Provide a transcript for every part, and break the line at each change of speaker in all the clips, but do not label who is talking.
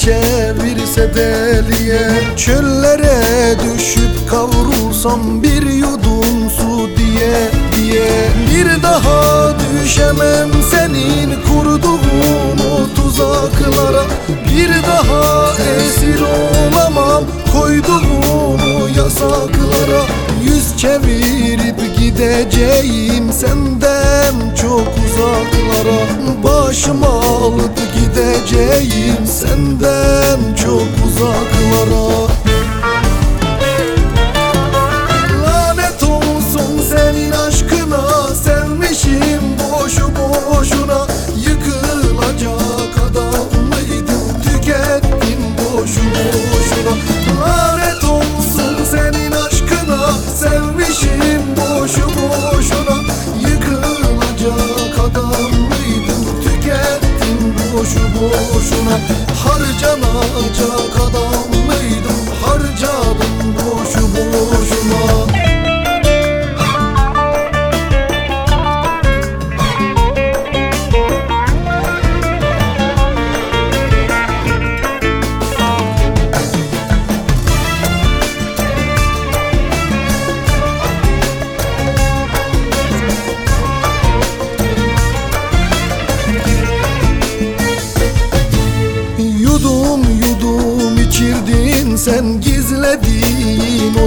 çevirse deliye. Çöllere düşüp kavrulsam bir yudum su diye diye. Bir daha düşemem senin kurduğun o tuzaklara. Bir daha esir olamam koyduğun o yasaklara. Yüz çevirip gideceğim senden çok uzaklara. Başımı alıp gideceğim senden çok uzaklara boşuna Harcanacak adam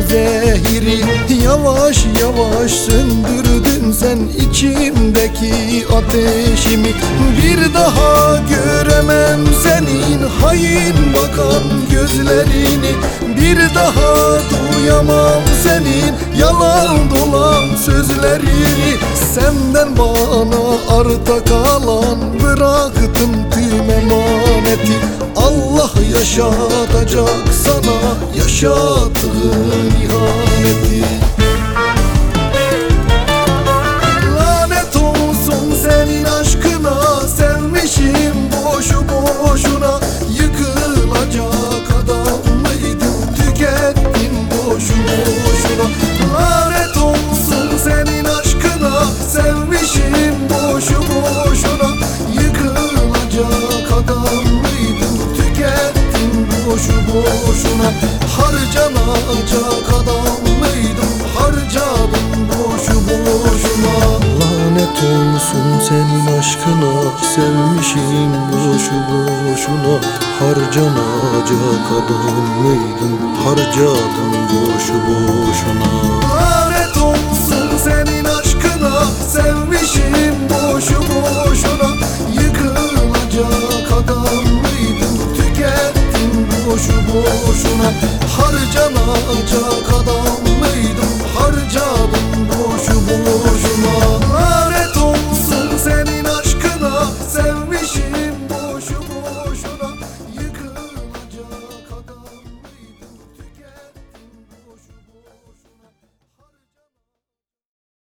zehiri Yavaş yavaş söndürdün sen içimdeki ateşimi. Bir daha göremem senin hain bakan gözlerini. Bir daha duyamam senin yalan dolan sözlerini. Senden bana arta kalan bıraktım yaşatacak sana yaşattığın ihaneti boşuna Harcanacak adam mıydım? Harcadım boşu boşuna. Lanet olsun senin aşkına Sevmişim boşu boşuna. Harcanacak adam mıydım? Harcadım boşu boşuna. Lanet boşu boşuna Harcanacak